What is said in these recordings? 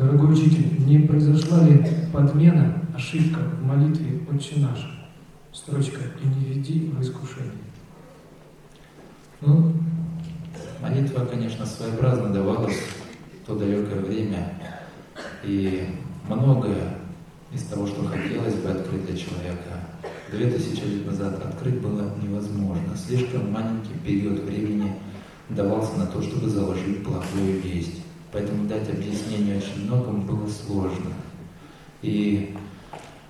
Дорогой учитель, не произошла ли подмена, ошибка в молитве «Отче наш»? Строчка «И не веди в искушение». Ну, молитва, конечно, своеобразно давалась в то далекое время. И многое из того, что хотелось бы открыть для человека, две тысячи лет назад открыть было невозможно. Слишком маленький период времени давался на то, чтобы заложить плохую весть. Поэтому дать объяснение очень многому было сложно. И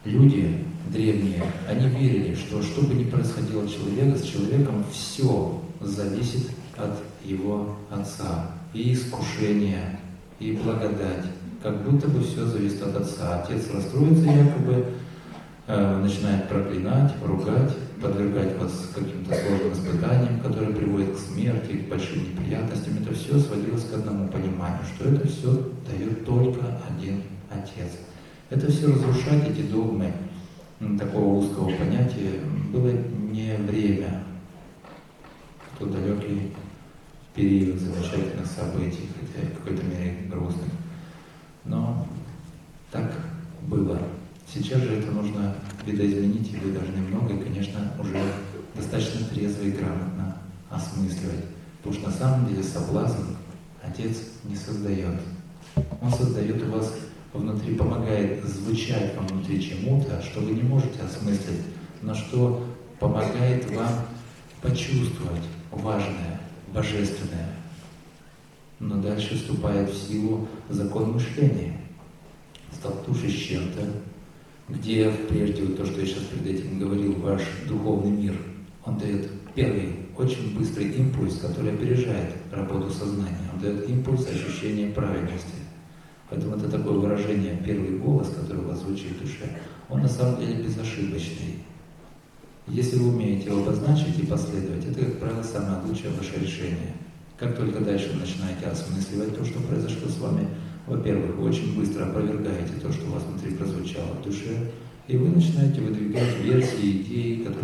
люди древние, они верили, что что бы ни происходило человека, с человеком все зависит от его Отца. И искушение, и благодать. Как будто бы все зависит от Отца. Отец расстроится якобы, э, начинает проклинать, ругать, подвергать вас каким-то сложным испытаниям, которые смерти, к большим неприятностям. Это все сводилось к одному пониманию, что это все дает только один Отец. Это все разрушать, эти догмы такого узкого понятия, было не время, тот далекий период замечательных событий, хотя в какой-то мере грустных. Но так было. Сейчас же это нужно видоизменить, и вы должны много, и, конечно, уже достаточно трезво и грамотно осмысливать. Потому что на самом деле соблазн Отец не создает. Он создает у вас внутри, помогает звучать вам внутри чему-то, что вы не можете осмыслить, но что помогает вам почувствовать важное, божественное. Но дальше вступает в силу закон мышления. Столкнувшись с чем-то, где прежде вот то, что я сейчас перед этим говорил, ваш духовный мир, он дает первый, очень быстрый импульс, который опережает работу сознания. Он дает импульс ощущения правильности. Поэтому это такое выражение, первый голос, который у вас звучит в душе, он на самом деле безошибочный. Если вы умеете его обозначить и последовать, это, как правило, самое лучшее ваше решение. Как только дальше вы начинаете осмысливать то, что произошло с вами, во-первых, вы очень быстро опровергаете то, что у вас внутри прозвучало в душе, и вы начинаете выдвигать версии, идеи, которые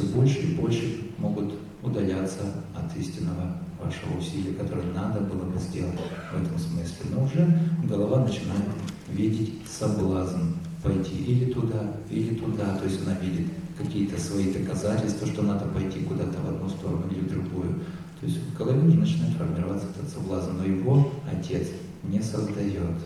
все больше и больше могут удаляться от истинного вашего усилия, которое надо было бы сделать в этом смысле. Но уже голова начинает видеть соблазн пойти или туда, или туда. То есть она видит какие-то свои доказательства, что надо пойти куда-то в одну сторону или в другую. То есть в голове уже начинает формироваться этот соблазн, но его отец не создает.